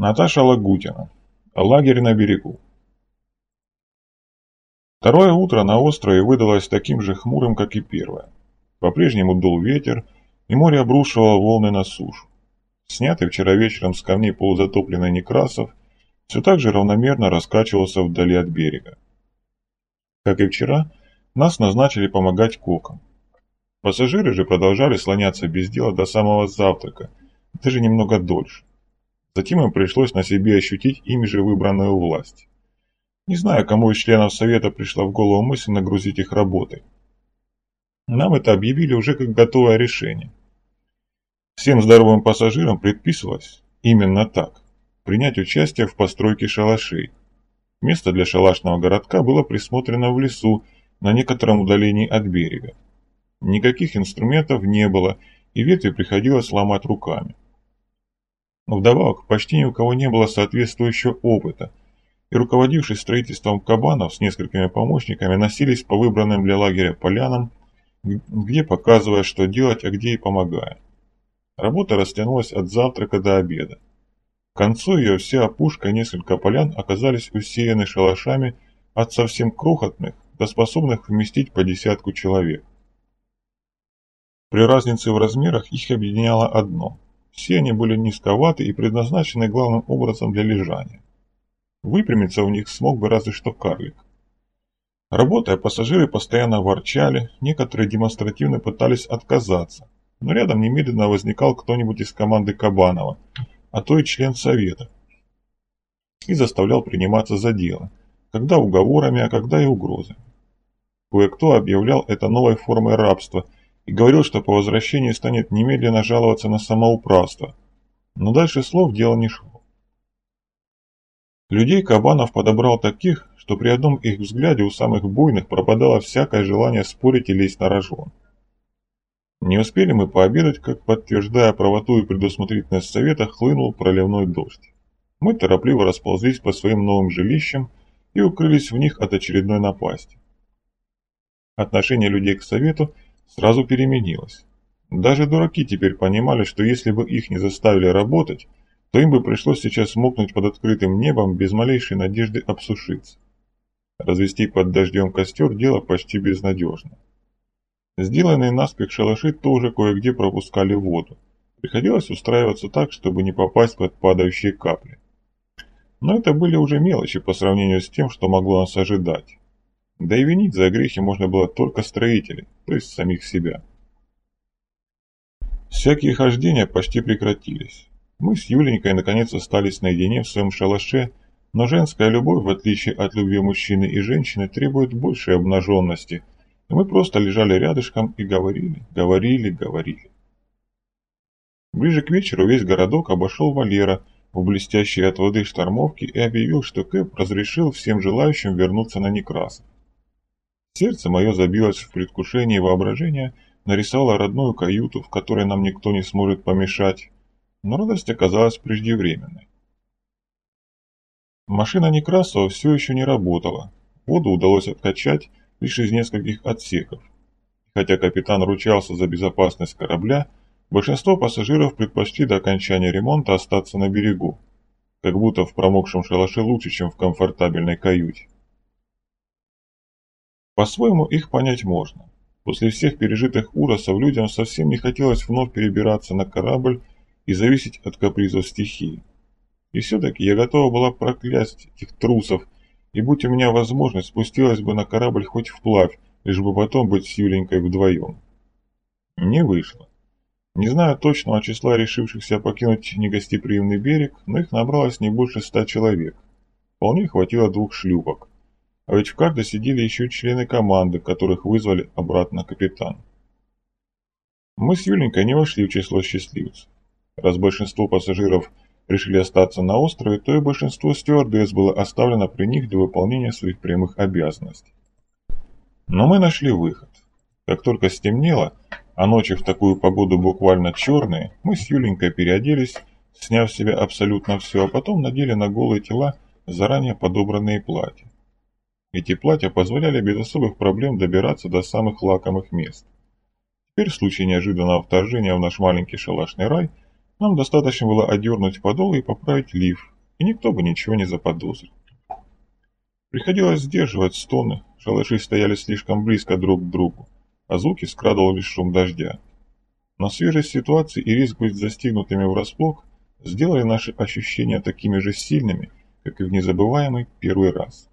Наташа Лагутина. Лагерь на берегу. Второе утро на острове выдалось таким же хмурым, как и первое. По-прежнему дул ветер, и море обрушивало волны на сушу. Снятый вчера вечером с камней полузатопленный Некрасов все так же равномерно раскачивался вдали от берега. Как и вчера, нас назначили помогать кокам. Пассажиры же продолжали слоняться без дела до самого завтрака, даже немного дольше. Затем им пришлось на себе ощутить ими же выбранную власть. Не знаю, кому из членов Совета пришла в голову мысль нагрузить их работой. Нам это объявили уже как готовое решение. Всем здоровым пассажирам предписывалось, именно так, принять участие в постройке шалашей. Место для шалашного городка было присмотрено в лесу, на некотором удалении от берега. Никаких инструментов не было, и ветви приходилось ломать руками. Но вдобавок почти ни у кого не было соответствующего опыта, и руководивший строительством кабанов с несколькими помощниками носились по выбранным для лагеря полянам, где показывая, что делать, а где и помогая. Работа растянулась от завтрака до обеда. К концу ее вся опушка и несколько полян оказались усеяны шалашами от совсем крохотных до способных вместить по десятку человек. При разнице в размерах их объединяло одно – все они были низковаты и предназначены главным образом для лежания. Выпрямиться в них смог бы разве что карлик. Работая, пассажиры постоянно ворчали, некоторые демонстративно пытались отказаться, но рядом немедленно возникал кто-нибудь из команды Кабанова, а то и член совета, и заставлял приниматься за дело, когда уговорами, а когда и угрозами. Кое-кто объявлял это новой формой рабства – и говорил, что по возвращении станет немедленно жаловаться на самоуправство. Но дальше слов дело не шло. Людей Кабанов подобрал таких, что при одном их взгляде у самых буйных пропадало всякое желание спорить и лезть на рожон. Не успели мы пообедать, как, подтверждая правоту и предусмотрительность совета, хлынул проливной дождь. Мы торопливо расползлись по своим новым жилищам и укрылись в них от очередной напасти. Отношение людей к совету – сразу переменилось. Даже дураки теперь понимали, что если бы их не заставили работать, то им бы пришлось сейчас мокнуть под открытым небом без малейшей надежды обсушиться. Развести под дождем костер – дело почти безнадежно. Сделанные наспех шалаши тоже кое-где пропускали воду. Приходилось устраиваться так, чтобы не попасть под падающие капли. Но это были уже мелочи по сравнению с тем, что могло нас ожидать. Да и винить за грехи можно было только строителей, то есть самих себя. Всякие хождения почти прекратились. Мы с Юленькой наконец остались наедине в своем шалаше, но женская любовь, в отличие от любви мужчины и женщины, требует большей обнаженности, и мы просто лежали рядышком и говорили, говорили, говорили. Ближе к вечеру весь городок обошел Валера в блестящей от воды штормовке и объявил, что Кэп разрешил всем желающим вернуться на Некрасов. Сердце мое забилось в предвкушении воображения, нарисовало родную каюту, в которой нам никто не сможет помешать, но радость оказалась преждевременной. Машина Некрасова все еще не работала, воду удалось откачать лишь из нескольких отсеков. Хотя капитан ручался за безопасность корабля, большинство пассажиров предпочли до окончания ремонта остаться на берегу, как будто в промокшем шалаше лучше, чем в комфортабельной каюте. По-своему их понять можно. После всех пережитых ужасов людям совсем не хотелось вновь перебираться на корабль и зависеть от капризов стихии. И все-таки я готова была проклясть этих трусов, и будь у меня возможность, спустилась бы на корабль хоть вплавь, лишь бы потом быть с Юленькой вдвоем. Не вышло. Не знаю точного числа решившихся покинуть негостеприимный берег, но их набралось не больше ста человек. Вполне хватило двух шлюпок. А ведь в карте сидели еще члены команды, которых вызвали обратно капитан. Мы с Юленькой не вошли в число счастливцев. Раз большинство пассажиров решили остаться на острове, то и большинство стюардесс было оставлено при них для выполнения своих прямых обязанностей. Но мы нашли выход. Как только стемнело, а ночи в такую погоду буквально черные, мы с Юленькой переоделись, сняв с себя абсолютно все, а потом надели на голые тела заранее подобранные платья. Эти платья позволяли без особых проблем добираться до самых лакомых мест. Теперь в случае неожиданного вторжения в наш маленький шалашный рай Нам достаточно было одернуть подол и поправить лиф, и никто бы ничего не заподозрил. Приходилось сдерживать стоны, шалаши стояли слишком близко друг к другу, а звуки скрадывали шум дождя. Но свежесть ситуации и риск быть застигнутыми врасплох сделали наши ощущения такими же сильными, как и в незабываемый первый раз.